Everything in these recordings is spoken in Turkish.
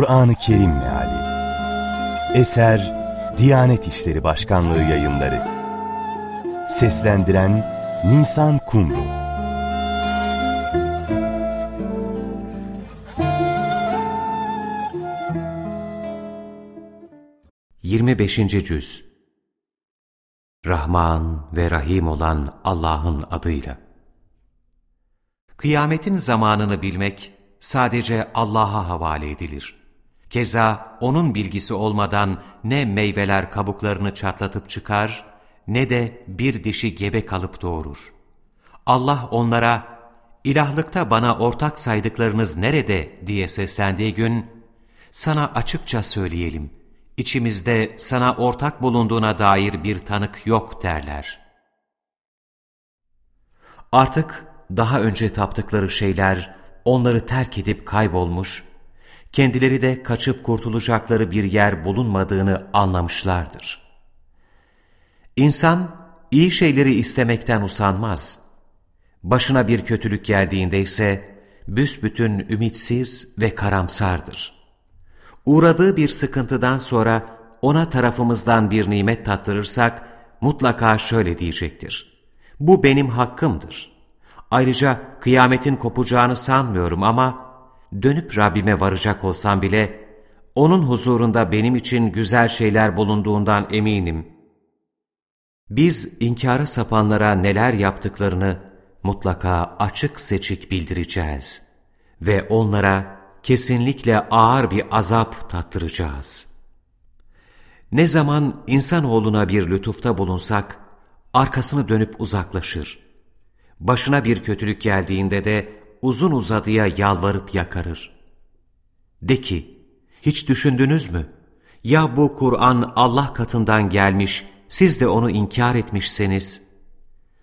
Kur'an-ı Kerim Meali Eser Diyanet İşleri Başkanlığı Yayınları Seslendiren Nisan Kumru 25. Cüz Rahman ve Rahim olan Allah'ın adıyla Kıyametin zamanını bilmek sadece Allah'a havale edilir. Keza O'nun bilgisi olmadan ne meyveler kabuklarını çatlatıp çıkar, ne de bir dişi gebe kalıp doğurur. Allah onlara, ilahlıkta bana ortak saydıklarınız nerede diye seslendiği gün, sana açıkça söyleyelim, içimizde sana ortak bulunduğuna dair bir tanık yok derler. Artık daha önce taptıkları şeyler onları terk edip kaybolmuş, kendileri de kaçıp kurtulacakları bir yer bulunmadığını anlamışlardır. İnsan iyi şeyleri istemekten usanmaz. Başına bir kötülük geldiğinde ise büsbütün ümitsiz ve karamsardır. Uğradığı bir sıkıntıdan sonra ona tarafımızdan bir nimet tattırırsak mutlaka şöyle diyecektir. Bu benim hakkımdır. Ayrıca kıyametin kopacağını sanmıyorum ama dönüp Rabbime varacak olsam bile O'nun huzurunda benim için güzel şeyler bulunduğundan eminim. Biz inkara sapanlara neler yaptıklarını mutlaka açık seçik bildireceğiz ve onlara kesinlikle ağır bir azap tattıracağız. Ne zaman insanoğluna bir lütufta bulunsak, arkasını dönüp uzaklaşır. Başına bir kötülük geldiğinde de uzun uzadıya yalvarıp yakarır. De ki, hiç düşündünüz mü? Ya bu Kur'an Allah katından gelmiş, siz de onu inkar etmişseniz,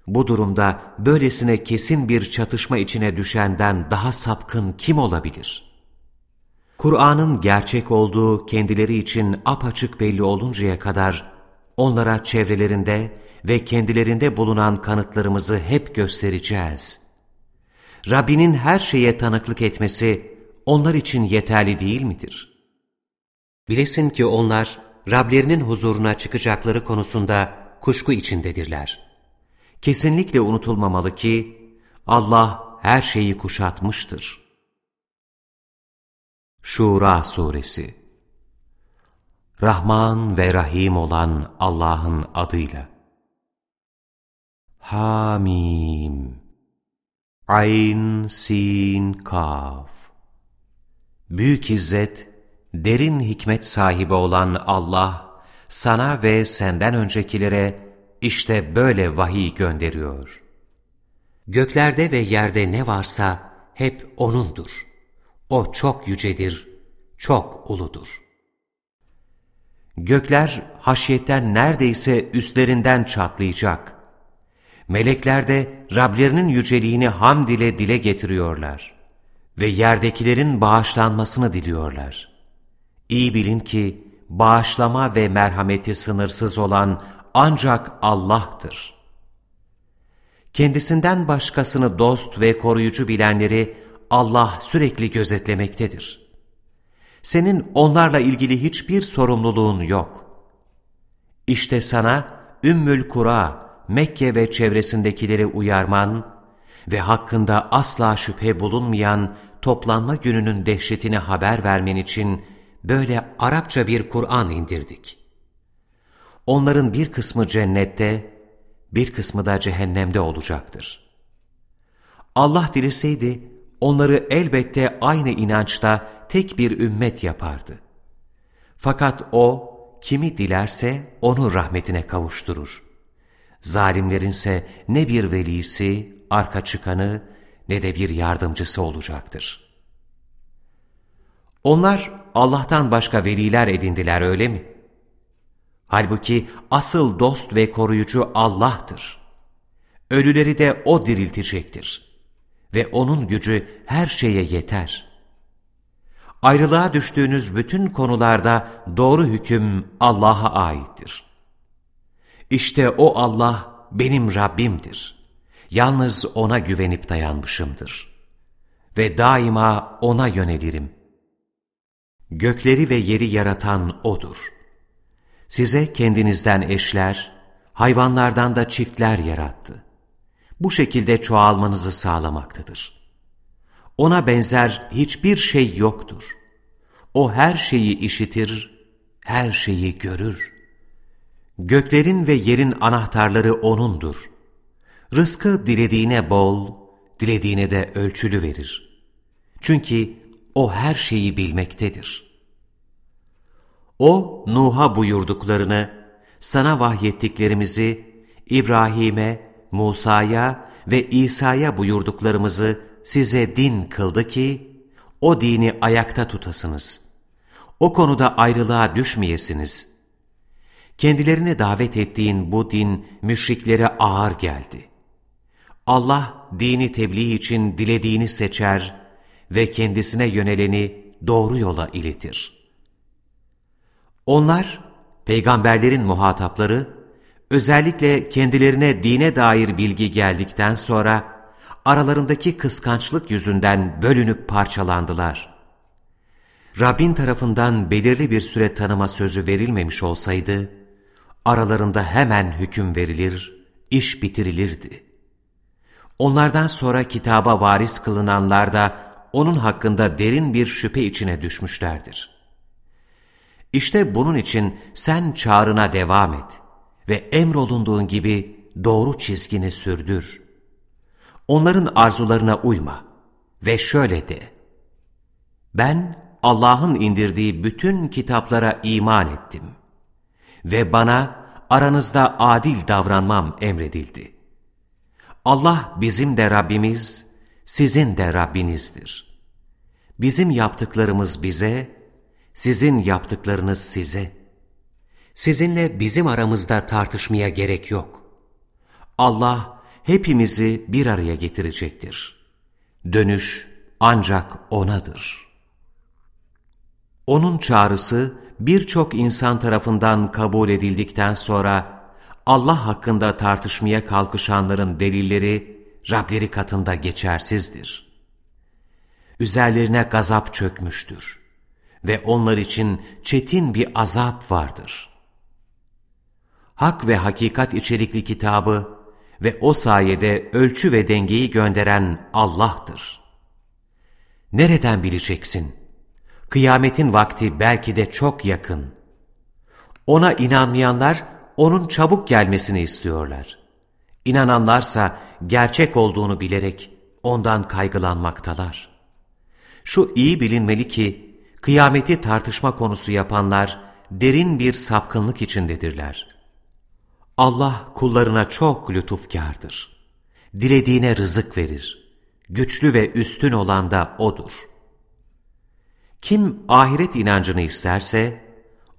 bu durumda böylesine kesin bir çatışma içine düşenden daha sapkın kim olabilir? Kur'an'ın gerçek olduğu kendileri için apaçık belli oluncaya kadar, onlara çevrelerinde ve kendilerinde bulunan kanıtlarımızı hep göstereceğiz.'' Rabbinin her şeye tanıklık etmesi onlar için yeterli değil midir? Bilesin ki onlar Rablerinin huzuruna çıkacakları konusunda kuşku içindedirler. Kesinlikle unutulmamalı ki Allah her şeyi kuşatmıştır. Şura Suresi Rahman ve Rahim olan Allah'ın adıyla Hamim Ayn, Sin, Kaf Büyük İzzet, derin hikmet sahibi olan Allah, sana ve senden öncekilere işte böyle vahiy gönderiyor. Göklerde ve yerde ne varsa hep O'nundur. O çok yücedir, çok uludur. Gökler haşyetten neredeyse üstlerinden çatlayacak. Melekler de Rablerinin yüceliğini hamd ile dile getiriyorlar ve yerdekilerin bağışlanmasını diliyorlar. İyi bilin ki bağışlama ve merhameti sınırsız olan ancak Allah'tır. Kendisinden başkasını dost ve koruyucu bilenleri Allah sürekli gözetlemektedir. Senin onlarla ilgili hiçbir sorumluluğun yok. İşte sana Ümmül Kura, Mekke ve çevresindekileri uyarman ve hakkında asla şüphe bulunmayan toplanma gününün dehşetini haber vermen için böyle Arapça bir Kur'an indirdik. Onların bir kısmı cennette, bir kısmı da cehennemde olacaktır. Allah dileseydi, onları elbette aynı inançta tek bir ümmet yapardı. Fakat O, kimi dilerse onu rahmetine kavuşturur. Zalimlerinse ne bir velisi, arka çıkanı ne de bir yardımcısı olacaktır. Onlar Allah'tan başka veliler edindiler öyle mi? Halbuki asıl dost ve koruyucu Allah'tır. Ölüleri de O diriltecektir. Ve O'nun gücü her şeye yeter. Ayrılığa düştüğünüz bütün konularda doğru hüküm Allah'a aittir. İşte o Allah benim Rabbimdir. Yalnız O'na güvenip dayanmışımdır. Ve daima O'na yönelirim. Gökleri ve yeri yaratan O'dur. Size kendinizden eşler, hayvanlardan da çiftler yarattı. Bu şekilde çoğalmanızı sağlamaktadır. Ona benzer hiçbir şey yoktur. O her şeyi işitir, her şeyi görür. Göklerin ve yerin anahtarları O'nundur. Rızkı dilediğine bol, dilediğine de ölçülü verir. Çünkü O her şeyi bilmektedir. O, Nuh'a buyurduklarını, sana vahyettiklerimizi, İbrahim'e, Musa'ya ve İsa'ya buyurduklarımızı size din kıldı ki, o dini ayakta tutasınız. O konuda ayrılığa düşmeyesiniz. Kendilerini davet ettiğin bu din müşriklere ağır geldi. Allah dini tebliğ için dilediğini seçer ve kendisine yöneleni doğru yola iletir. Onlar, peygamberlerin muhatapları, özellikle kendilerine dine dair bilgi geldikten sonra, aralarındaki kıskançlık yüzünden bölünüp parçalandılar. Rabbin tarafından belirli bir süre tanıma sözü verilmemiş olsaydı, aralarında hemen hüküm verilir, iş bitirilirdi. Onlardan sonra kitaba varis kılınanlar da onun hakkında derin bir şüphe içine düşmüşlerdir. İşte bunun için sen çağrına devam et ve emrolunduğun gibi doğru çizgini sürdür. Onların arzularına uyma ve şöyle de, ben Allah'ın indirdiği bütün kitaplara iman ettim ve bana aranızda adil davranmam emredildi. Allah bizim de Rabbimiz, sizin de Rabbinizdir. Bizim yaptıklarımız bize, sizin yaptıklarınız size. Sizinle bizim aramızda tartışmaya gerek yok. Allah hepimizi bir araya getirecektir. Dönüş ancak O'nadır. O'nun çağrısı birçok insan tarafından kabul edildikten sonra Allah hakkında tartışmaya kalkışanların delilleri Rableri katında geçersizdir. Üzerlerine gazap çökmüştür ve onlar için çetin bir azap vardır. Hak ve hakikat içerikli kitabı ve o sayede ölçü ve dengeyi gönderen Allah'tır. Nereden bileceksin? Kıyametin vakti belki de çok yakın. Ona inanmayanlar, onun çabuk gelmesini istiyorlar. İnananlarsa gerçek olduğunu bilerek ondan kaygılanmaktalar. Şu iyi bilinmeli ki, kıyameti tartışma konusu yapanlar derin bir sapkınlık içindedirler. Allah kullarına çok lütufkardır. Dilediğine rızık verir. Güçlü ve üstün olan da O'dur. Kim ahiret inancını isterse,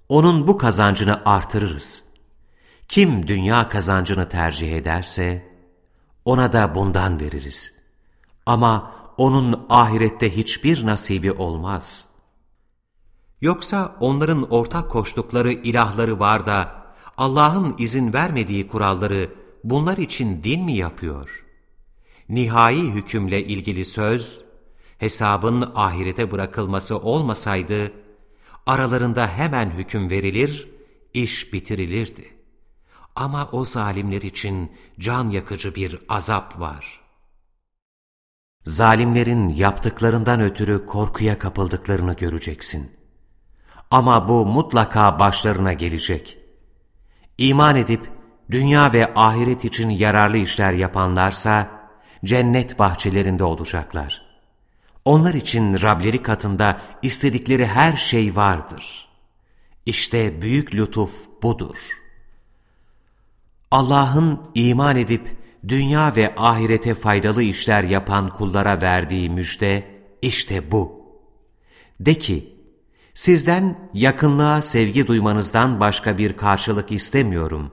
onun bu kazancını artırırız. Kim dünya kazancını tercih ederse, ona da bundan veririz. Ama onun ahirette hiçbir nasibi olmaz. Yoksa onların ortak koştukları ilahları var da, Allah'ın izin vermediği kuralları bunlar için din mi yapıyor? Nihai hükümle ilgili söz, hesabın ahirete bırakılması olmasaydı, aralarında hemen hüküm verilir, iş bitirilirdi. Ama o zalimler için can yakıcı bir azap var. Zalimlerin yaptıklarından ötürü korkuya kapıldıklarını göreceksin. Ama bu mutlaka başlarına gelecek. İman edip dünya ve ahiret için yararlı işler yapanlarsa cennet bahçelerinde olacaklar. Onlar için Rableri katında istedikleri her şey vardır. İşte büyük lütuf budur. Allah'ın iman edip dünya ve ahirete faydalı işler yapan kullara verdiği müjde işte bu. De ki, sizden yakınlığa sevgi duymanızdan başka bir karşılık istemiyorum.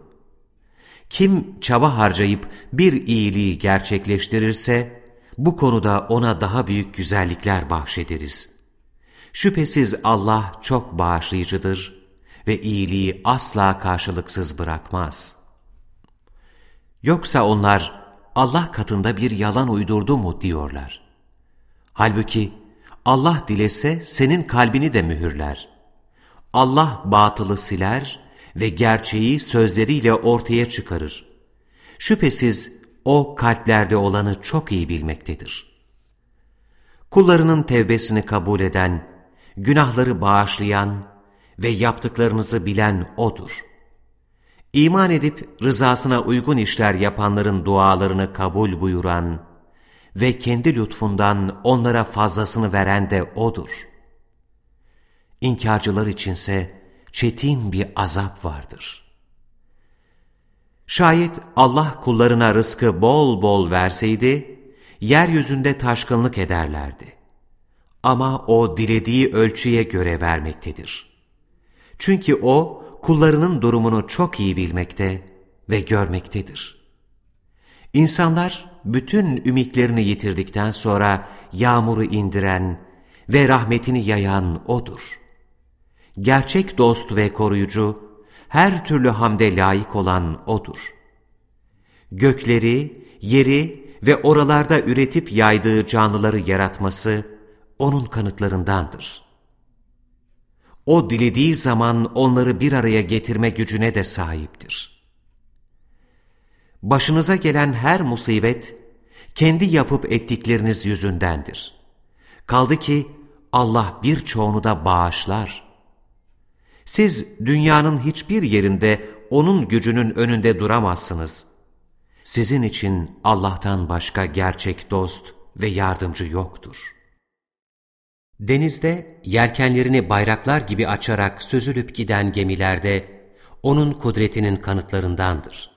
Kim çaba harcayıp bir iyiliği gerçekleştirirse, bu konuda ona daha büyük güzellikler bahşederiz. Şüphesiz Allah çok bağışlayıcıdır ve iyiliği asla karşılıksız bırakmaz. Yoksa onlar Allah katında bir yalan uydurdu mu diyorlar. Halbuki Allah dilese senin kalbini de mühürler. Allah batılı siler ve gerçeği sözleriyle ortaya çıkarır. Şüphesiz o kalplerde olanı çok iyi bilmektedir. Kullarının tevbesini kabul eden, günahları bağışlayan ve yaptıklarınızı bilen O'dur. İman edip rızasına uygun işler yapanların dualarını kabul buyuran ve kendi lütfundan onlara fazlasını veren de O'dur. İnkarcılar içinse çetin bir azap vardır. Şayet Allah kullarına rızkı bol bol verseydi, yeryüzünde taşkınlık ederlerdi. Ama O dilediği ölçüye göre vermektedir. Çünkü O, kullarının durumunu çok iyi bilmekte ve görmektedir. İnsanlar bütün ümitlerini yitirdikten sonra yağmuru indiren ve rahmetini yayan O'dur. Gerçek dost ve koruyucu, her türlü hamde layık olan O'dur. Gökleri, yeri ve oralarda üretip yaydığı canlıları yaratması O'nun kanıtlarındandır. O dilediği zaman onları bir araya getirme gücüne de sahiptir. Başınıza gelen her musibet, kendi yapıp ettikleriniz yüzündendir. Kaldı ki Allah birçoğunu da bağışlar. Siz dünyanın hiçbir yerinde O'nun gücünün önünde duramazsınız. Sizin için Allah'tan başka gerçek dost ve yardımcı yoktur.'' Denizde yelkenlerini bayraklar gibi açarak süzülüp giden gemilerde onun kudretinin kanıtlarındandır.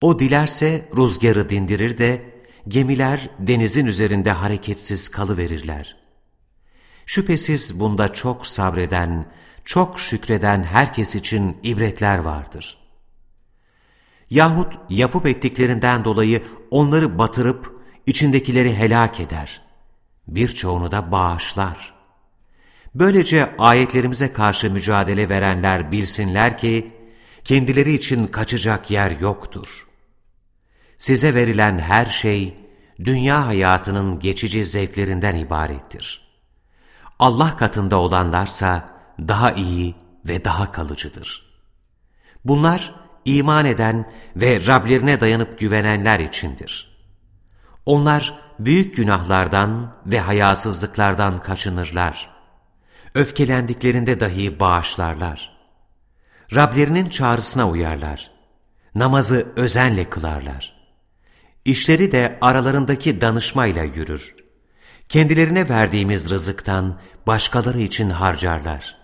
O dilerse rüzgarı dindirir de gemiler denizin üzerinde hareketsiz kalıverirler. Şüphesiz bunda çok sabreden, çok şükreden herkes için ibretler vardır. Yahut yapıp ettiklerinden dolayı onları batırıp içindekileri helak eder.'' birçoğunu da bağışlar. Böylece ayetlerimize karşı mücadele verenler bilsinler ki, kendileri için kaçacak yer yoktur. Size verilen her şey, dünya hayatının geçici zevklerinden ibarettir. Allah katında olanlarsa daha iyi ve daha kalıcıdır. Bunlar, iman eden ve Rablerine dayanıp güvenenler içindir. Onlar, büyük günahlardan ve hayasızlıklardan kaçınırlar. Öfkelendiklerinde dahi bağışlarlar. Rablerinin çağrısına uyarlar. Namazı özenle kılarlar. İşleri de aralarındaki danışmayla yürür. Kendilerine verdiğimiz rızıktan başkaları için harcarlar.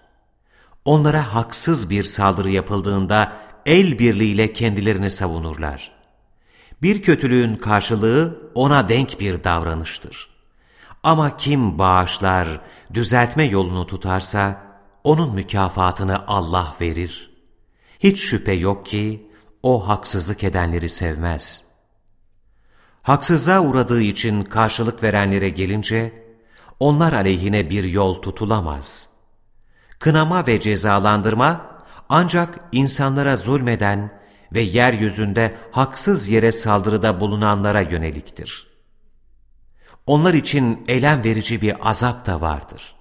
Onlara haksız bir saldırı yapıldığında el birliğiyle kendilerini savunurlar. Bir kötülüğün karşılığı ona denk bir davranıştır. Ama kim bağışlar, düzeltme yolunu tutarsa, onun mükafatını Allah verir. Hiç şüphe yok ki, o haksızlık edenleri sevmez. Haksızlığa uğradığı için karşılık verenlere gelince, onlar aleyhine bir yol tutulamaz. Kınama ve cezalandırma, ancak insanlara zulmeden, ve yeryüzünde haksız yere saldırıda bulunanlara yöneliktir. Onlar için elem verici bir azap da vardır.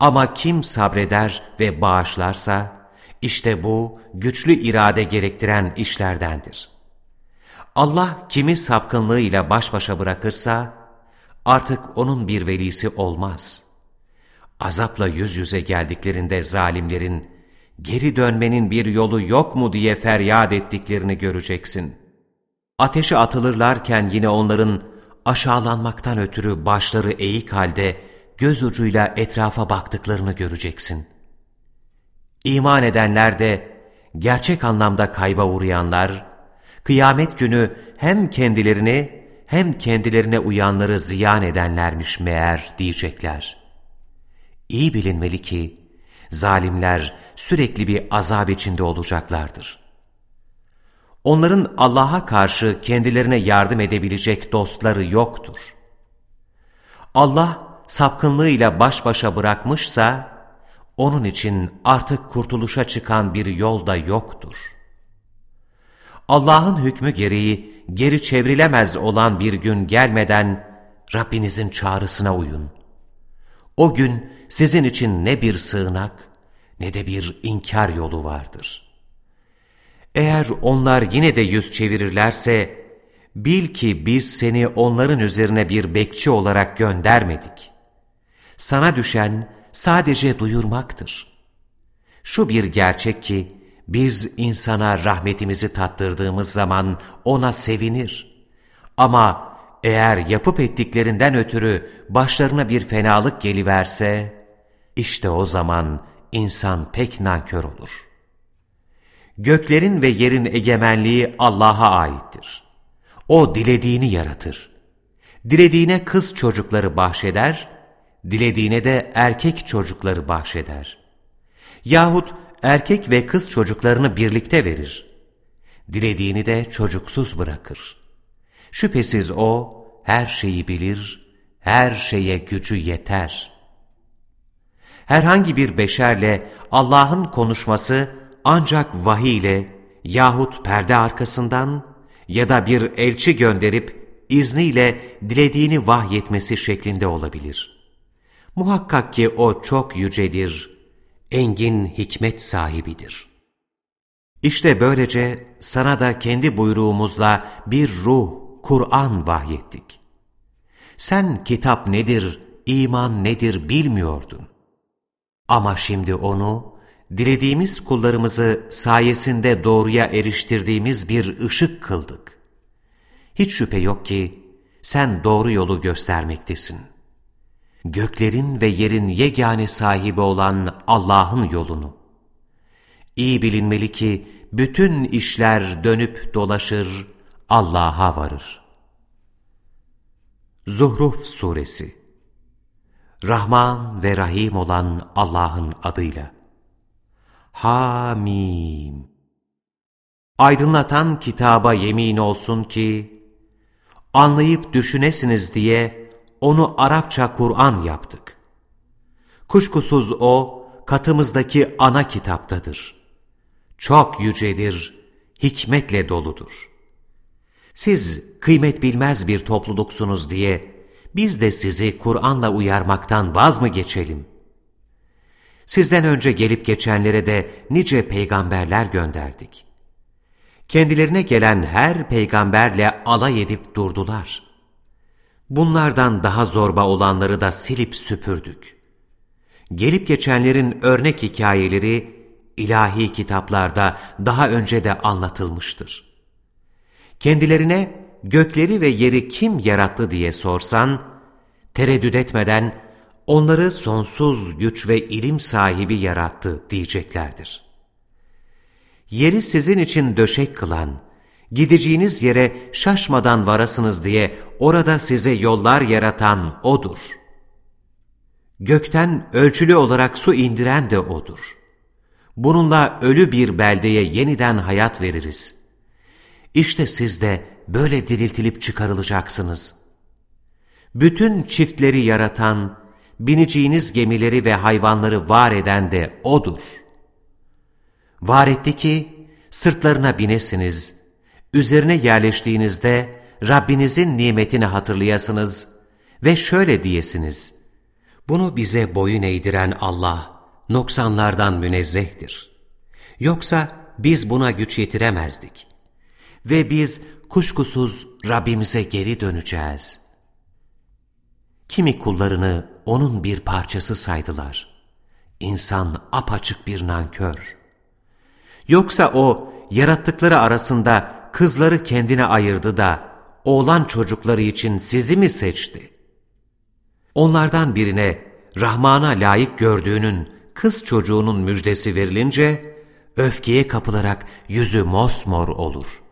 Ama kim sabreder ve bağışlarsa, işte bu güçlü irade gerektiren işlerdendir. Allah kimi sapkınlığıyla baş başa bırakırsa, artık onun bir velisi olmaz. Azapla yüz yüze geldiklerinde zalimlerin geri dönmenin bir yolu yok mu diye feryat ettiklerini göreceksin. Ateşe atılırlarken yine onların aşağılanmaktan ötürü başları eğik halde göz ucuyla etrafa baktıklarını göreceksin. İman edenler de gerçek anlamda kayba uğrayanlar, kıyamet günü hem kendilerini hem kendilerine uyanları ziyan edenlermiş meğer diyecekler. İyi bilinmeli ki, zalimler sürekli bir azap içinde olacaklardır. Onların Allah'a karşı kendilerine yardım edebilecek dostları yoktur. Allah sapkınlığıyla baş başa bırakmışsa, onun için artık kurtuluşa çıkan bir yol da yoktur. Allah'ın hükmü gereği geri çevrilemez olan bir gün gelmeden Rabbinizin çağrısına uyun. O gün sizin için ne bir sığınak ne de bir inkar yolu vardır. Eğer onlar yine de yüz çevirirlerse, bil ki biz seni onların üzerine bir bekçi olarak göndermedik. Sana düşen sadece duyurmaktır. Şu bir gerçek ki, biz insana rahmetimizi tattırdığımız zaman ona sevinir. Ama eğer yapıp ettiklerinden ötürü başlarına bir fenalık geliverse, işte o zaman insan pek nankör olur. Göklerin ve yerin egemenliği Allah'a aittir. O dilediğini yaratır. Dilediğine kız çocukları bahşeder, dilediğine de erkek çocukları bahşeder. Yahut erkek ve kız çocuklarını birlikte verir. Dilediğini de çocuksuz bırakır. Şüphesiz O her şeyi bilir, her şeye gücü yeter. Herhangi bir beşerle Allah'ın konuşması ancak vahiy ile yahut perde arkasından ya da bir elçi gönderip izniyle dilediğini vahyetmesi şeklinde olabilir. Muhakkak ki O çok yücedir, engin hikmet sahibidir. İşte böylece sana da kendi buyruğumuzla bir ruh, Kur'an vahyettik. Sen kitap nedir, iman nedir bilmiyordun. Ama şimdi onu, dilediğimiz kullarımızı sayesinde doğruya eriştirdiğimiz bir ışık kıldık. Hiç şüphe yok ki sen doğru yolu göstermektesin. Göklerin ve yerin yegane sahibi olan Allah'ın yolunu. İyi bilinmeli ki bütün işler dönüp dolaşır, Allah'a varır. Zuhruf Suresi Rahman ve Rahim olan Allah'ın adıyla. Hamim Aydınlatan kitaba yemin olsun ki, anlayıp düşünesiniz diye onu Arapça Kur'an yaptık. Kuşkusuz o, katımızdaki ana kitaptadır. Çok yücedir, hikmetle doludur. Siz kıymet bilmez bir topluluksunuz diye, biz de sizi Kur'an'la uyarmaktan vaz mı geçelim? Sizden önce gelip geçenlere de nice peygamberler gönderdik. Kendilerine gelen her peygamberle alay edip durdular. Bunlardan daha zorba olanları da silip süpürdük. Gelip geçenlerin örnek hikayeleri ilahi kitaplarda daha önce de anlatılmıştır. Kendilerine gökleri ve yeri kim yarattı diye sorsan, tereddüt etmeden onları sonsuz güç ve ilim sahibi yarattı diyeceklerdir. Yeri sizin için döşek kılan, gideceğiniz yere şaşmadan varasınız diye orada size yollar yaratan O'dur. Gökten ölçülü olarak su indiren de O'dur. Bununla ölü bir beldeye yeniden hayat veririz. İşte siz de böyle diriltilip çıkarılacaksınız. Bütün çiftleri yaratan, bineceğiniz gemileri ve hayvanları var eden de O'dur. Var etti ki, sırtlarına binesiniz, üzerine yerleştiğinizde Rabbinizin nimetini hatırlayasınız ve şöyle diyesiniz, bunu bize boyun eğdiren Allah, noksanlardan münezzehtir. Yoksa biz buna güç yetiremezdik. Ve biz kuşkusuz Rabbimize geri döneceğiz. Kimi kullarını onun bir parçası saydılar. İnsan apaçık bir nankör. Yoksa o yarattıkları arasında kızları kendine ayırdı da oğlan çocukları için sizi mi seçti? Onlardan birine Rahman'a layık gördüğünün kız çocuğunun müjdesi verilince öfkeye kapılarak yüzü mosmor olur.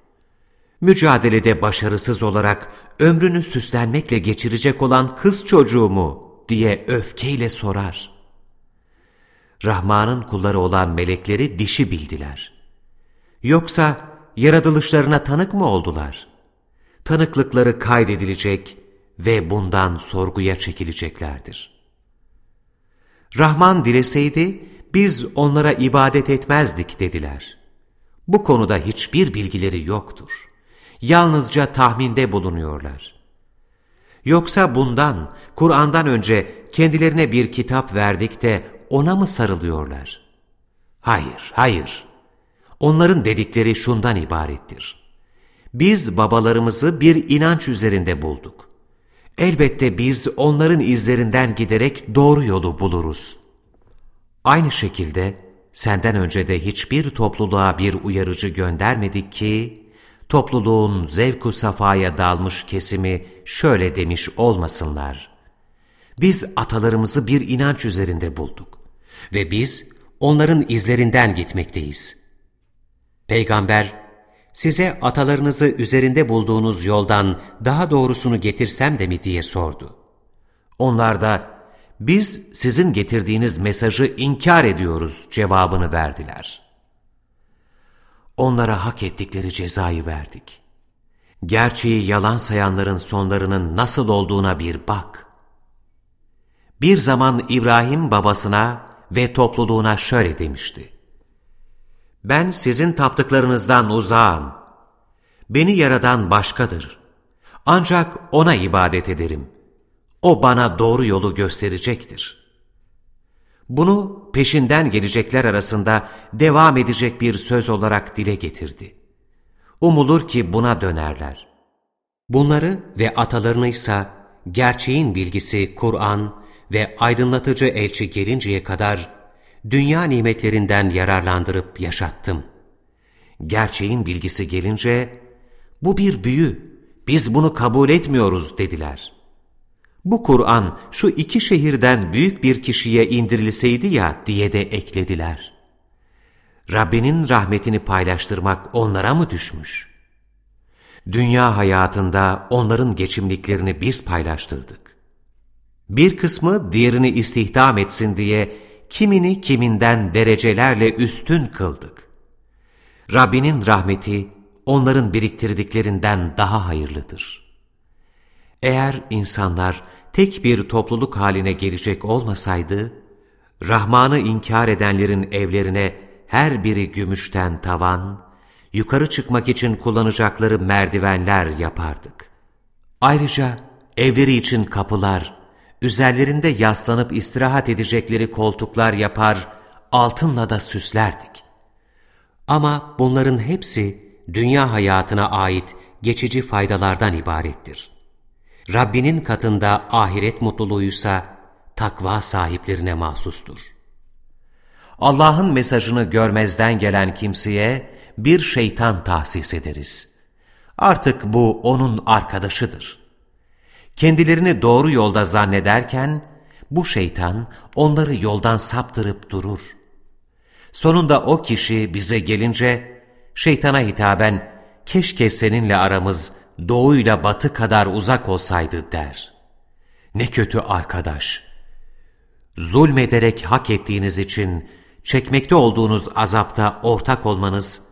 Mücadelede başarısız olarak ömrünü süslenmekle geçirecek olan kız çocuğu mu diye öfkeyle sorar. Rahman'ın kulları olan melekleri dişi bildiler. Yoksa yaratılışlarına tanık mı oldular? Tanıklıkları kaydedilecek ve bundan sorguya çekileceklerdir. Rahman dileseydi biz onlara ibadet etmezdik dediler. Bu konuda hiçbir bilgileri yoktur. Yalnızca tahminde bulunuyorlar. Yoksa bundan, Kur'an'dan önce kendilerine bir kitap verdik de ona mı sarılıyorlar? Hayır, hayır. Onların dedikleri şundan ibarettir. Biz babalarımızı bir inanç üzerinde bulduk. Elbette biz onların izlerinden giderek doğru yolu buluruz. Aynı şekilde senden önce de hiçbir topluluğa bir uyarıcı göndermedik ki, topluluğun zevku safaya dalmış kesimi şöyle demiş olmasınlar. Biz atalarımızı bir inanç üzerinde bulduk ve biz onların izlerinden gitmekteyiz. Peygamber, size atalarınızı üzerinde bulduğunuz yoldan daha doğrusunu getirsem de mi diye sordu. Onlar da, biz sizin getirdiğiniz mesajı inkar ediyoruz cevabını verdiler. Onlara hak ettikleri cezayı verdik. Gerçeği yalan sayanların sonlarının nasıl olduğuna bir bak. Bir zaman İbrahim babasına ve topluluğuna şöyle demişti. Ben sizin taptıklarınızdan uzağım. Beni yaradan başkadır. Ancak O'na ibadet ederim. O bana doğru yolu gösterecektir. Bunu peşinden gelecekler arasında devam edecek bir söz olarak dile getirdi. Umulur ki buna dönerler. Bunları ve atalarını ise gerçeğin bilgisi Kur'an ve aydınlatıcı elçi gelinceye kadar dünya nimetlerinden yararlandırıp yaşattım. Gerçeğin bilgisi gelince, bu bir büyü, biz bunu kabul etmiyoruz dediler. Bu Kur'an şu iki şehirden büyük bir kişiye indirilseydi ya diye de eklediler. Rabbinin rahmetini paylaştırmak onlara mı düşmüş? Dünya hayatında onların geçimliklerini biz paylaştırdık. Bir kısmı diğerini istihdam etsin diye kimini kiminden derecelerle üstün kıldık. Rabbinin rahmeti onların biriktirdiklerinden daha hayırlıdır. Eğer insanlar tek bir topluluk haline gelecek olmasaydı, Rahman'ı inkar edenlerin evlerine her biri gümüşten tavan, yukarı çıkmak için kullanacakları merdivenler yapardık. Ayrıca evleri için kapılar, üzerlerinde yaslanıp istirahat edecekleri koltuklar yapar, altınla da süslerdik. Ama bunların hepsi dünya hayatına ait geçici faydalardan ibarettir. Rabbinin katında ahiret mutluluğuysa takva sahiplerine mahsustur. Allah'ın mesajını görmezden gelen kimseye bir şeytan tahsis ederiz. Artık bu onun arkadaşıdır. Kendilerini doğru yolda zannederken bu şeytan onları yoldan saptırıp durur. Sonunda o kişi bize gelince şeytana hitaben keşke seninle aramız doğuyla batı kadar uzak olsaydı der. Ne kötü arkadaş! Zulmederek hak ettiğiniz için çekmekte olduğunuz azapta ortak olmanız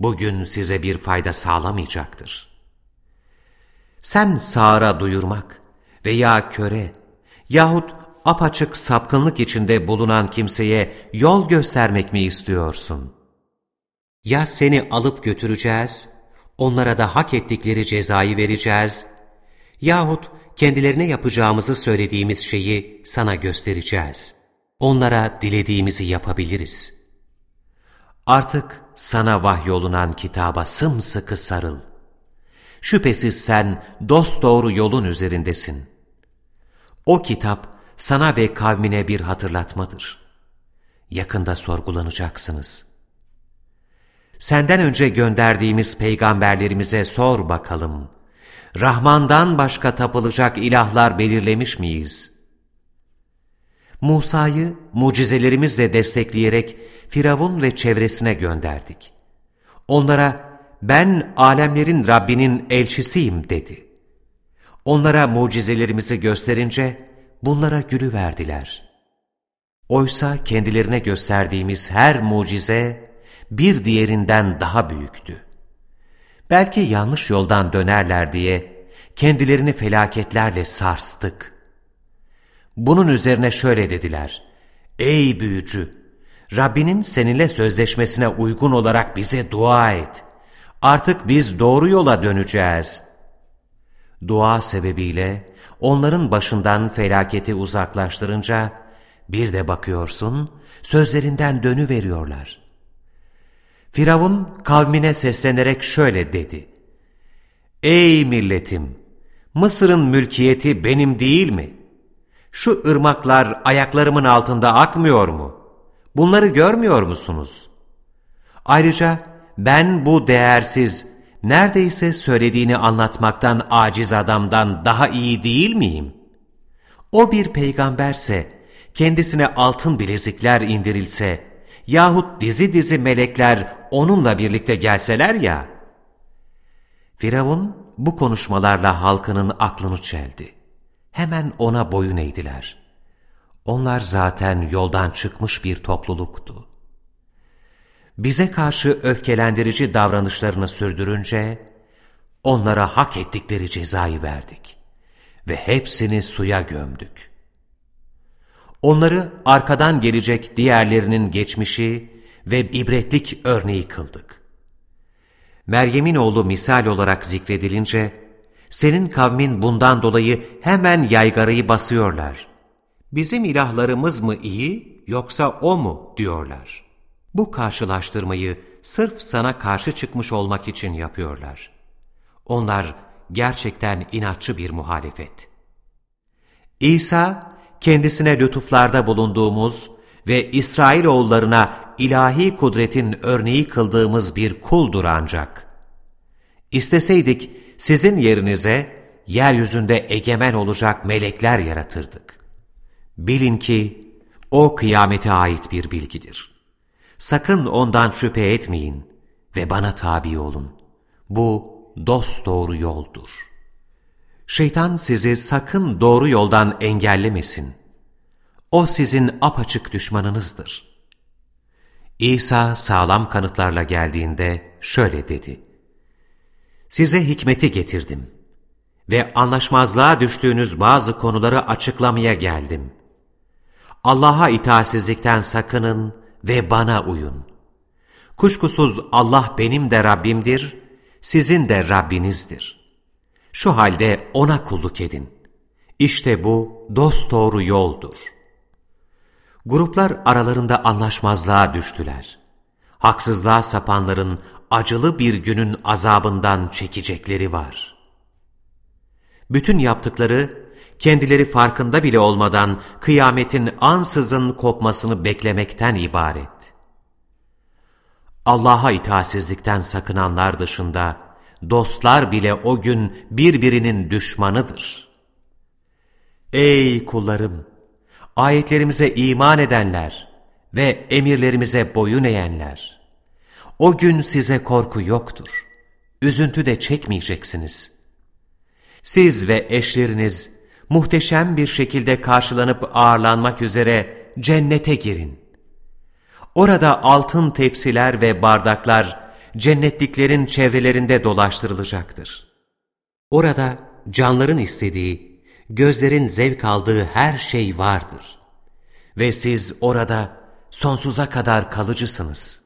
bugün size bir fayda sağlamayacaktır. Sen sağıra duyurmak veya köre yahut apaçık sapkınlık içinde bulunan kimseye yol göstermek mi istiyorsun? Ya seni alıp götüreceğiz, onlara da hak ettikleri cezayı vereceğiz yahut kendilerine yapacağımızı söylediğimiz şeyi sana göstereceğiz. Onlara dilediğimizi yapabiliriz. Artık sana vahyolunan kitaba sımsıkı sarıl. Şüphesiz sen dosdoğru yolun üzerindesin. O kitap sana ve kavmine bir hatırlatmadır. Yakında sorgulanacaksınız. Senden önce gönderdiğimiz peygamberlerimize sor bakalım. Rahman'dan başka tapılacak ilahlar belirlemiş miyiz? Musa'yı mucizelerimizle destekleyerek Firavun ve çevresine gönderdik. Onlara ben alemlerin Rabbinin elçisiyim dedi. Onlara mucizelerimizi gösterince bunlara gülü verdiler. Oysa kendilerine gösterdiğimiz her mucize bir diğerinden daha büyüktü. Belki yanlış yoldan dönerler diye kendilerini felaketlerle sarstık. Bunun üzerine şöyle dediler. Ey büyücü! Rabbinin seninle sözleşmesine uygun olarak bize dua et. Artık biz doğru yola döneceğiz. Dua sebebiyle onların başından felaketi uzaklaştırınca bir de bakıyorsun sözlerinden dönü veriyorlar. Firavun kavmine seslenerek şöyle dedi. Ey milletim! Mısır'ın mülkiyeti benim değil mi? Şu ırmaklar ayaklarımın altında akmıyor mu? Bunları görmüyor musunuz? Ayrıca ben bu değersiz, neredeyse söylediğini anlatmaktan aciz adamdan daha iyi değil miyim? O bir peygamberse, kendisine altın bilezikler indirilse yahut dizi dizi melekler onunla birlikte gelseler ya, Firavun bu konuşmalarla halkının aklını çeldi. Hemen ona boyun eğdiler. Onlar zaten yoldan çıkmış bir topluluktu. Bize karşı öfkelendirici davranışlarını sürdürünce, onlara hak ettikleri cezayı verdik ve hepsini suya gömdük. Onları arkadan gelecek diğerlerinin geçmişi ve ibretlik örneği kıldık. Meryem'in oğlu misal olarak zikredilince, senin kavmin bundan dolayı hemen yaygarayı basıyorlar. Bizim ilahlarımız mı iyi yoksa o mu diyorlar. Bu karşılaştırmayı sırf sana karşı çıkmış olmak için yapıyorlar. Onlar gerçekten inatçı bir muhalefet. İsa, kendisine lütuflarda bulunduğumuz ve İsrailoğullarına ilahi kudretin örneği kıldığımız bir kuldur ancak. İsteseydik sizin yerinize yeryüzünde egemen olacak melekler yaratırdık. Bilin ki o kıyamete ait bir bilgidir. Sakın ondan şüphe etmeyin ve bana tabi olun. Bu dost doğru yoldur. Şeytan sizi sakın doğru yoldan engellemesin. O sizin apaçık düşmanınızdır. İsa sağlam kanıtlarla geldiğinde şöyle dedi. Size hikmeti getirdim ve anlaşmazlığa düştüğünüz bazı konuları açıklamaya geldim. Allah'a itaatsizlikten sakının ve bana uyun. Kuşkusuz Allah benim de Rabbimdir, sizin de Rabbinizdir. Şu halde O'na kulluk edin. İşte bu dosdoğru yoldur. Gruplar aralarında anlaşmazlığa düştüler. Haksızlığa sapanların acılı bir günün azabından çekecekleri var. Bütün yaptıkları, kendileri farkında bile olmadan kıyametin ansızın kopmasını beklemekten ibaret. Allah'a itaatsizlikten sakınanlar dışında, dostlar bile o gün birbirinin düşmanıdır. Ey kullarım! Ayetlerimize iman edenler ve emirlerimize boyun eğenler! O gün size korku yoktur. Üzüntü de çekmeyeceksiniz. Siz ve eşleriniz muhteşem bir şekilde karşılanıp ağırlanmak üzere cennete girin. Orada altın tepsiler ve bardaklar cennetliklerin çevrelerinde dolaştırılacaktır. Orada canların istediği, gözlerin zevk aldığı her şey vardır. Ve siz orada sonsuza kadar kalıcısınız.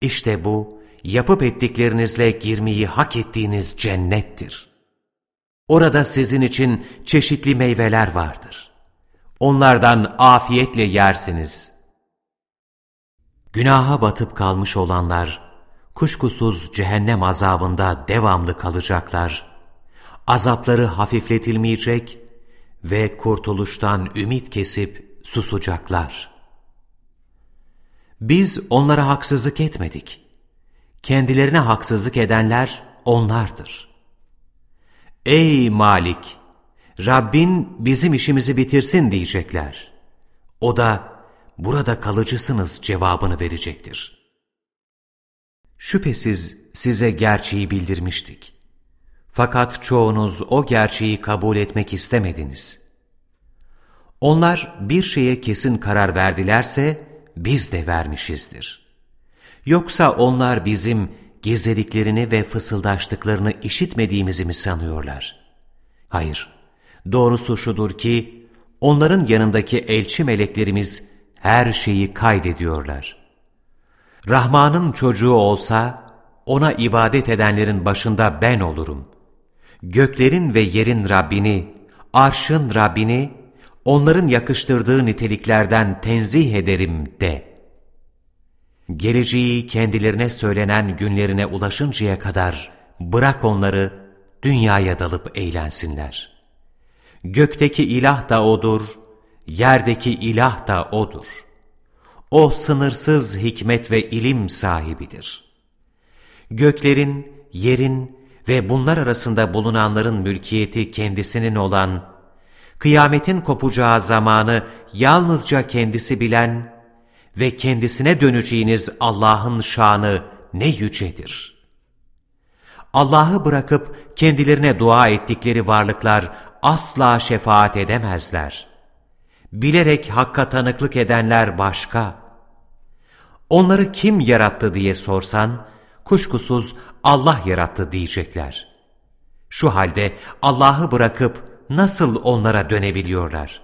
İşte bu, yapıp ettiklerinizle girmeyi hak ettiğiniz cennettir. Orada sizin için çeşitli meyveler vardır. Onlardan afiyetle yersiniz. Günaha batıp kalmış olanlar, kuşkusuz cehennem azabında devamlı kalacaklar. Azapları hafifletilmeyecek ve kurtuluştan ümit kesip susacaklar. Biz onlara haksızlık etmedik. Kendilerine haksızlık edenler onlardır. Ey Malik! Rabbin bizim işimizi bitirsin diyecekler. O da burada kalıcısınız cevabını verecektir. Şüphesiz size gerçeği bildirmiştik. Fakat çoğunuz o gerçeği kabul etmek istemediniz. Onlar bir şeye kesin karar verdilerse biz de vermişizdir. Yoksa onlar bizim gizlediklerini ve fısıldaştıklarını işitmediğimizi mi sanıyorlar? Hayır, doğrusu şudur ki onların yanındaki elçi meleklerimiz her şeyi kaydediyorlar. Rahman'ın çocuğu olsa ona ibadet edenlerin başında ben olurum. göklerin ve yerin Rabbini, arşın Rabbini, onların yakıştırdığı niteliklerden tenzih ederim de. Geleceği kendilerine söylenen günlerine ulaşıncaya kadar bırak onları dünyaya dalıp eğlensinler. Gökteki ilah da O'dur, yerdeki ilah da O'dur. O sınırsız hikmet ve ilim sahibidir. Göklerin, yerin ve bunlar arasında bulunanların mülkiyeti kendisinin olan, kıyametin kopacağı zamanı yalnızca kendisi bilen ve kendisine döneceğiniz Allah'ın şanı ne yücedir. Allah'ı bırakıp kendilerine dua ettikleri varlıklar asla şefaat edemezler. Bilerek hakka tanıklık edenler başka. Onları kim yarattı diye sorsan, kuşkusuz Allah yarattı diyecekler. Şu halde Allah'ı bırakıp nasıl onlara dönebiliyorlar?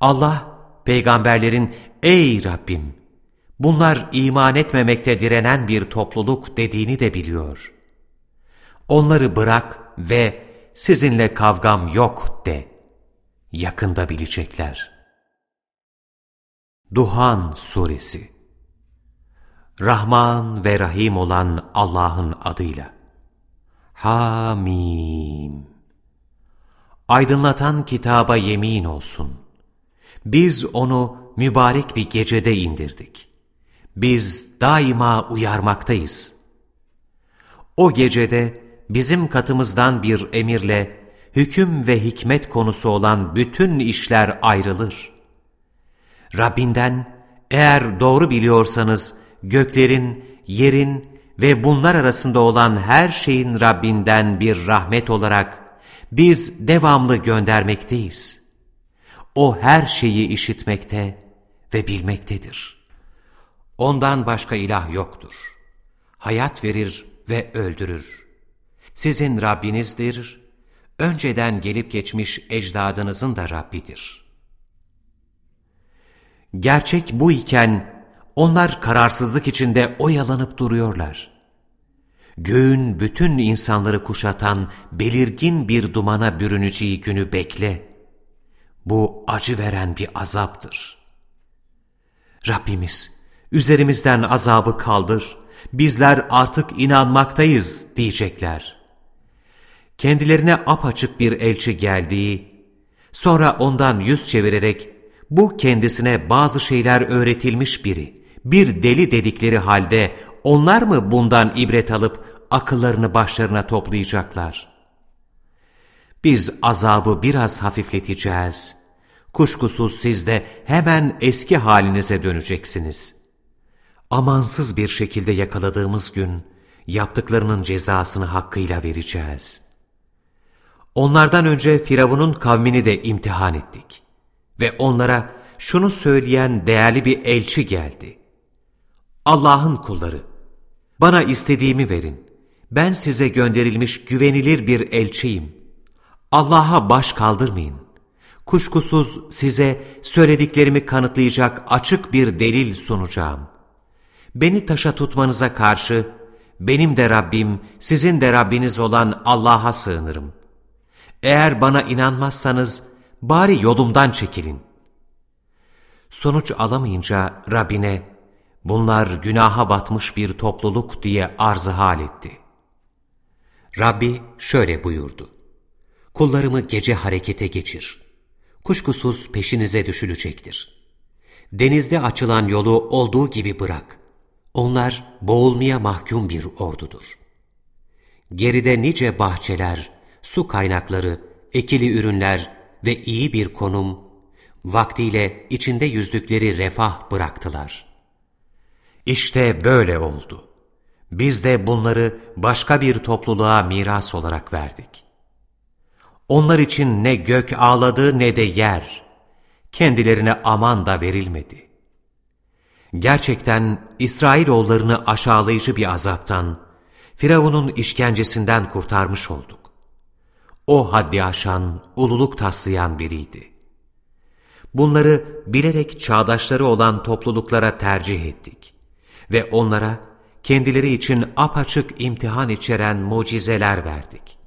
Allah, peygamberlerin ''Ey Rabbim, bunlar iman etmemekte direnen bir topluluk'' dediğini de biliyor. Onları bırak ve sizinle kavgam yok de. Yakında bilecekler. Duhan Suresi Rahman ve Rahim olan Allah'ın adıyla. Hamim. Aydınlatan kitaba yemin olsun. Biz onu mübarek bir gecede indirdik. Biz daima uyarmaktayız. O gecede bizim katımızdan bir emirle hüküm ve hikmet konusu olan bütün işler ayrılır. Rabbinden eğer doğru biliyorsanız göklerin, yerin ve bunlar arasında olan her şeyin Rabbinden bir rahmet olarak biz devamlı göndermekteyiz. O her şeyi işitmekte ve bilmektedir. Ondan başka ilah yoktur. Hayat verir ve öldürür. Sizin Rabbinizdir, önceden gelip geçmiş ecdadınızın da Rabbidir. Gerçek bu iken onlar kararsızlık içinde oyalanıp duruyorlar. Göğün bütün insanları kuşatan belirgin bir dumana bürüneceği günü bekle. Bu acı veren bir azaptır. Rabbimiz, üzerimizden azabı kaldır, bizler artık inanmaktayız diyecekler. Kendilerine apaçık bir elçi geldiği, sonra ondan yüz çevirerek bu kendisine bazı şeyler öğretilmiş biri, bir deli dedikleri halde onlar mı bundan ibret alıp akıllarını başlarına toplayacaklar? Biz azabı biraz hafifleteceğiz. Kuşkusuz siz de hemen eski halinize döneceksiniz. Amansız bir şekilde yakaladığımız gün, yaptıklarının cezasını hakkıyla vereceğiz. Onlardan önce Firavun'un kavmini de imtihan ettik. Ve onlara şunu söyleyen değerli bir elçi geldi. Allah'ın kulları, bana istediğimi verin. Ben size gönderilmiş güvenilir bir elçiyim. Allah'a baş kaldırmayın. Kuşkusuz size söylediklerimi kanıtlayacak açık bir delil sunacağım. Beni taşa tutmanıza karşı, benim de Rabbim, sizin de Rabbiniz olan Allah'a sığınırım. Eğer bana inanmazsanız, bari yolumdan çekilin. Sonuç alamayınca Rabbine, bunlar günaha batmış bir topluluk diye arzı hal etti. Rabbi şöyle buyurdu. Kullarımı gece harekete geçir. Kuşkusuz peşinize düşülecektir. Denizde açılan yolu olduğu gibi bırak. Onlar boğulmaya mahkum bir ordudur. Geride nice bahçeler, su kaynakları, ekili ürünler ve iyi bir konum, vaktiyle içinde yüzdükleri refah bıraktılar. İşte böyle oldu. Biz de bunları başka bir topluluğa miras olarak verdik. Onlar için ne gök ağladı ne de yer, kendilerine aman da verilmedi. Gerçekten İsrailoğullarını aşağılayıcı bir azaptan, Firavun'un işkencesinden kurtarmış olduk. O haddi aşan, ululuk taslayan biriydi. Bunları bilerek çağdaşları olan topluluklara tercih ettik ve onlara kendileri için apaçık imtihan içeren mucizeler verdik.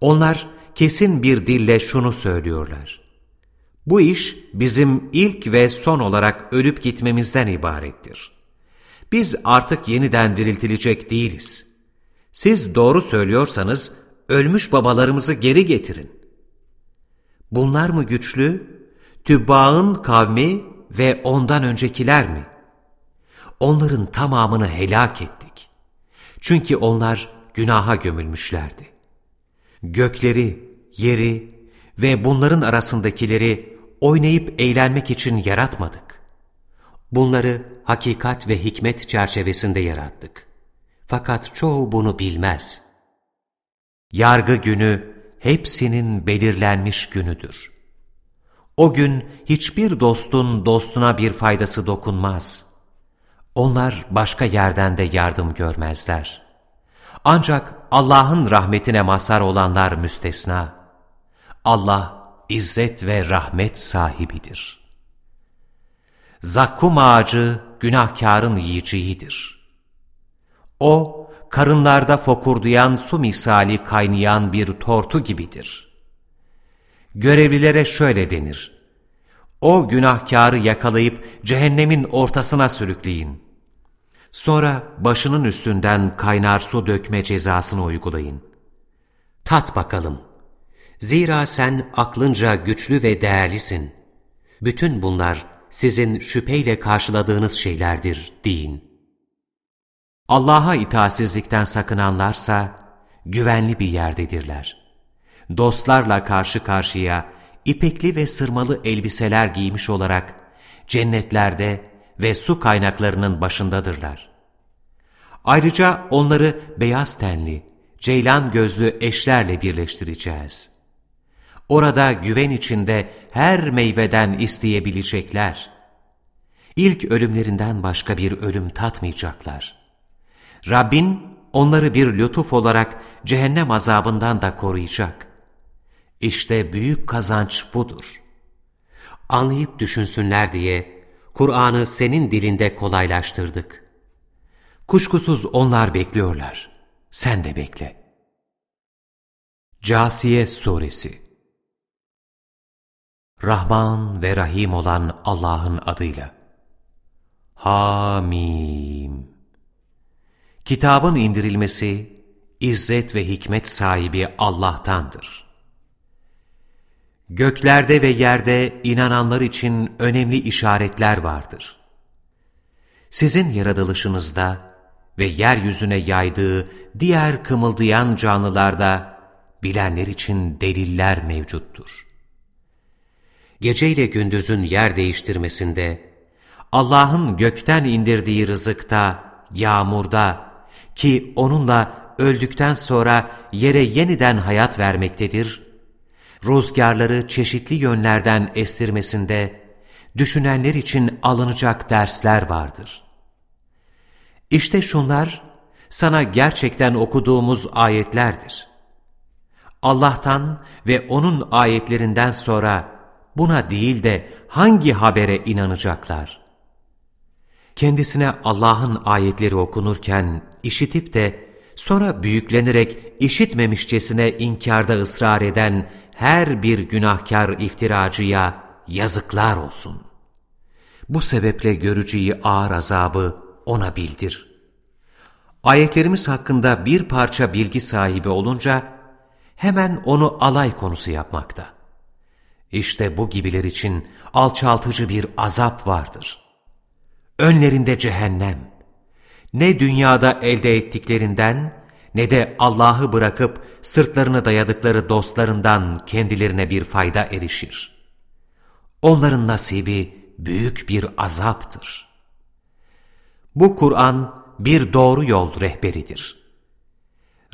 Onlar kesin bir dille şunu söylüyorlar. Bu iş bizim ilk ve son olarak ölüp gitmemizden ibarettir. Biz artık yeniden diriltilecek değiliz. Siz doğru söylüyorsanız ölmüş babalarımızı geri getirin. Bunlar mı güçlü? Tübbağın kavmi ve ondan öncekiler mi? Onların tamamını helak ettik. Çünkü onlar günaha gömülmüşlerdi. Gökleri, yeri ve bunların arasındakileri oynayıp eğlenmek için yaratmadık. Bunları hakikat ve hikmet çerçevesinde yarattık. Fakat çoğu bunu bilmez. Yargı günü hepsinin belirlenmiş günüdür. O gün hiçbir dostun dostuna bir faydası dokunmaz. Onlar başka yerden de yardım görmezler. Ancak Allah'ın rahmetine mazhar olanlar müstesna. Allah izzet ve rahmet sahibidir. Zakkum ağacı günahkarın yiyeceğidir. O, karınlarda fokurdayan su misali kaynayan bir tortu gibidir. Görevlilere şöyle denir. O günahkarı yakalayıp cehennemin ortasına sürükleyin. Sonra başının üstünden kaynar su dökme cezasını uygulayın. Tat bakalım. Zira sen aklınca güçlü ve değerlisin. Bütün bunlar sizin şüpheyle karşıladığınız şeylerdir deyin. Allah'a itaatsizlikten sakınanlarsa güvenli bir yerdedirler. Dostlarla karşı karşıya ipekli ve sırmalı elbiseler giymiş olarak cennetlerde ve su kaynaklarının başındadırlar. Ayrıca onları beyaz tenli, ceylan gözlü eşlerle birleştireceğiz. Orada güven içinde her meyveden isteyebilecekler. İlk ölümlerinden başka bir ölüm tatmayacaklar. Rabbin onları bir lütuf olarak cehennem azabından da koruyacak. İşte büyük kazanç budur. Anlayıp düşünsünler diye Kur'an'ı senin dilinde kolaylaştırdık. Kuşkusuz onlar bekliyorlar. Sen de bekle. Casiye Suresi Rahman ve Rahim olan Allah'ın adıyla. Hamim. Kitabın indirilmesi, izzet ve hikmet sahibi Allah'tandır. Göklerde ve yerde inananlar için önemli işaretler vardır. Sizin yaratılışınızda ve yeryüzüne yaydığı diğer kımıldayan canlılarda bilenler için deliller mevcuttur. Gece ile gündüzün yer değiştirmesinde, Allah'ın gökten indirdiği rızıkta, yağmurda ki onunla öldükten sonra yere yeniden hayat vermektedir, rüzgarları çeşitli yönlerden estirmesinde düşünenler için alınacak dersler vardır. İşte şunlar sana gerçekten okuduğumuz ayetlerdir. Allah'tan ve O'nun ayetlerinden sonra buna değil de hangi habere inanacaklar? Kendisine Allah'ın ayetleri okunurken işitip de sonra büyüklenerek işitmemişçesine inkarda ısrar eden her bir günahkar iftiracıya yazıklar olsun. Bu sebeple göreceği ağır azabı ona bildir. Ayetlerimiz hakkında bir parça bilgi sahibi olunca hemen onu alay konusu yapmakta. İşte bu gibiler için alçaltıcı bir azap vardır. Önlerinde cehennem. Ne dünyada elde ettiklerinden ne de Allah'ı bırakıp sırtlarını dayadıkları dostlarından kendilerine bir fayda erişir. Onların nasibi büyük bir azaptır. Bu Kur'an bir doğru yol rehberidir.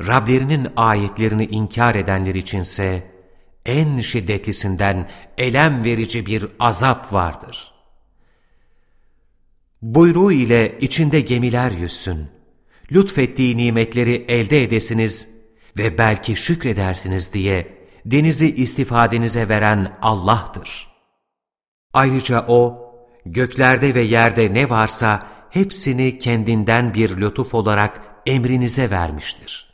Rablerinin ayetlerini inkar edenler içinse en şiddetlisinden elem verici bir azap vardır. Buyruğu ile içinde gemiler yüzsün lütfettiği nimetleri elde edesiniz ve belki şükredersiniz diye denizi istifadenize veren Allah'tır. Ayrıca O, göklerde ve yerde ne varsa hepsini kendinden bir lütuf olarak emrinize vermiştir.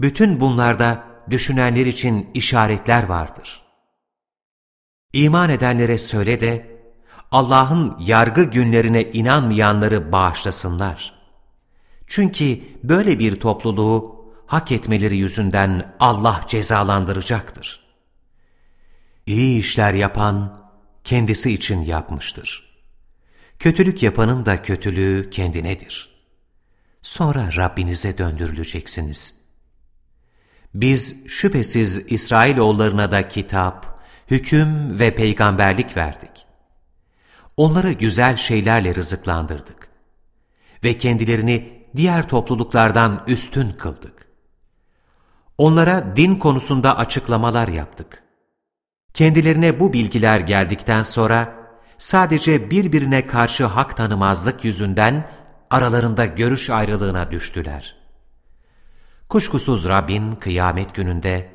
Bütün bunlarda düşünenler için işaretler vardır. İman edenlere söyle de, Allah'ın yargı günlerine inanmayanları bağışlasınlar. Çünkü böyle bir topluluğu hak etmeleri yüzünden Allah cezalandıracaktır. İyi işler yapan kendisi için yapmıştır. Kötülük yapanın da kötülüğü kendinedir. Sonra Rabbinize döndürüleceksiniz. Biz şüphesiz İsrailoğullarına da kitap, hüküm ve peygamberlik verdik. Onları güzel şeylerle rızıklandırdık. Ve kendilerini diğer topluluklardan üstün kıldık. Onlara din konusunda açıklamalar yaptık. Kendilerine bu bilgiler geldikten sonra sadece birbirine karşı hak tanımazlık yüzünden aralarında görüş ayrılığına düştüler. Kuşkusuz Rabbin kıyamet gününde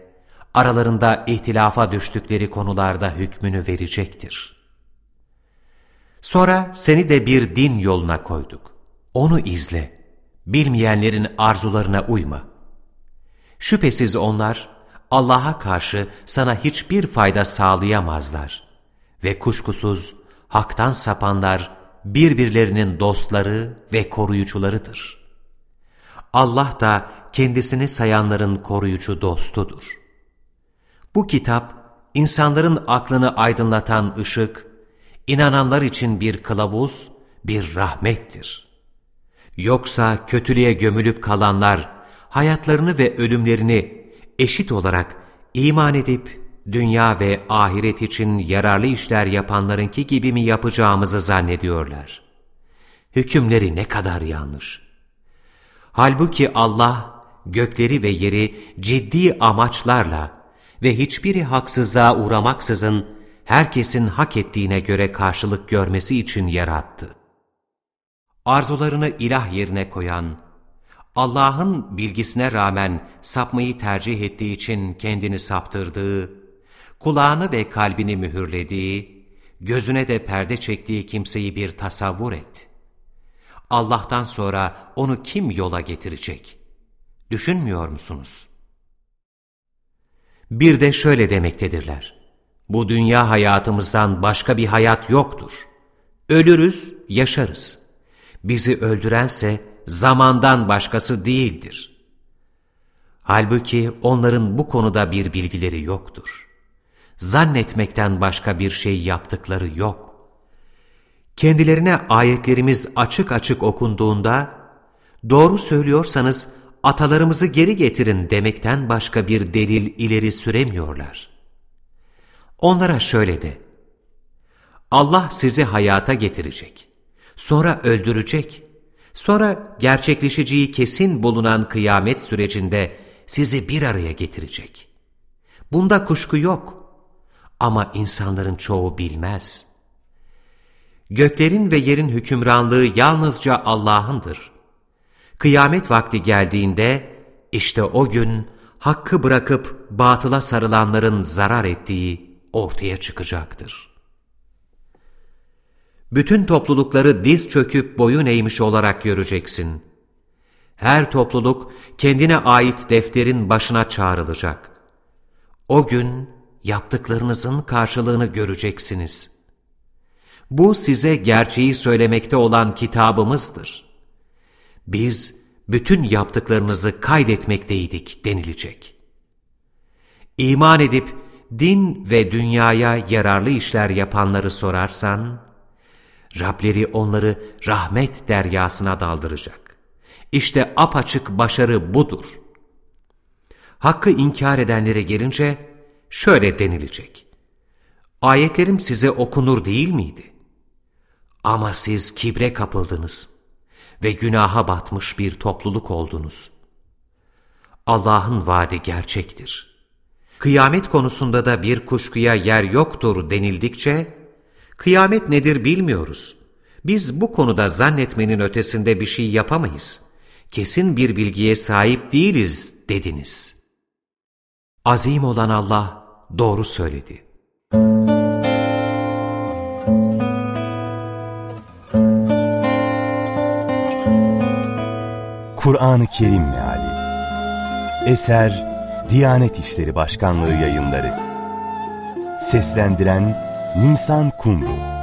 aralarında ihtilafa düştükleri konularda hükmünü verecektir. Sonra seni de bir din yoluna koyduk. Onu izle. Bilmeyenlerin arzularına uyma. Şüphesiz onlar Allah'a karşı sana hiçbir fayda sağlayamazlar. Ve kuşkusuz haktan sapanlar birbirlerinin dostları ve koruyucularıdır. Allah da kendisini sayanların koruyucu dostudur. Bu kitap, insanların aklını aydınlatan ışık, inananlar için bir kılavuz, bir rahmettir. Yoksa kötülüğe gömülüp kalanlar, hayatlarını ve ölümlerini eşit olarak iman edip dünya ve ahiret için yararlı işler yapanlarınki gibi mi yapacağımızı zannediyorlar. Hükümleri ne kadar yanlış. Halbuki Allah gökleri ve yeri ciddi amaçlarla ve hiçbiri haksızlığa uğramaksızın herkesin hak ettiğine göre karşılık görmesi için yarattı. Arzularını ilah yerine koyan, Allah'ın bilgisine rağmen sapmayı tercih ettiği için kendini saptırdığı, kulağını ve kalbini mühürlediği, gözüne de perde çektiği kimseyi bir tasavvur et. Allah'tan sonra onu kim yola getirecek? Düşünmüyor musunuz? Bir de şöyle demektedirler. Bu dünya hayatımızdan başka bir hayat yoktur. Ölürüz, yaşarız. Bizi öldürense zamandan başkası değildir. Halbuki onların bu konuda bir bilgileri yoktur. Zannetmekten başka bir şey yaptıkları yok. Kendilerine ayetlerimiz açık açık okunduğunda, doğru söylüyorsanız atalarımızı geri getirin demekten başka bir delil ileri süremiyorlar. Onlara şöyle de, Allah sizi hayata getirecek, sonra öldürecek, sonra gerçekleşeceği kesin bulunan kıyamet sürecinde sizi bir araya getirecek. Bunda kuşku yok ama insanların çoğu bilmez. Göklerin ve yerin hükümranlığı yalnızca Allah'ındır. Kıyamet vakti geldiğinde işte o gün hakkı bırakıp batıla sarılanların zarar ettiği ortaya çıkacaktır. Bütün toplulukları diz çöküp boyun eğmiş olarak göreceksin. Her topluluk kendine ait defterin başına çağrılacak. O gün yaptıklarınızın karşılığını göreceksiniz. Bu size gerçeği söylemekte olan kitabımızdır. Biz bütün yaptıklarınızı kaydetmekteydik denilecek. İman edip din ve dünyaya yararlı işler yapanları sorarsan, Rableri onları rahmet deryasına daldıracak. İşte apaçık başarı budur. Hakkı inkar edenlere gelince şöyle denilecek. Ayetlerim size okunur değil miydi? Ama siz kibre kapıldınız ve günaha batmış bir topluluk oldunuz. Allah'ın vaadi gerçektir. Kıyamet konusunda da bir kuşkuya yer yoktur denildikçe, Kıyamet nedir bilmiyoruz. Biz bu konuda zannetmenin ötesinde bir şey yapamayız. Kesin bir bilgiye sahip değiliz dediniz. Azim olan Allah doğru söyledi. Kur'an-ı Kerim Meali Eser Diyanet İşleri Başkanlığı yayınları. Seslendiren Nisan Kumru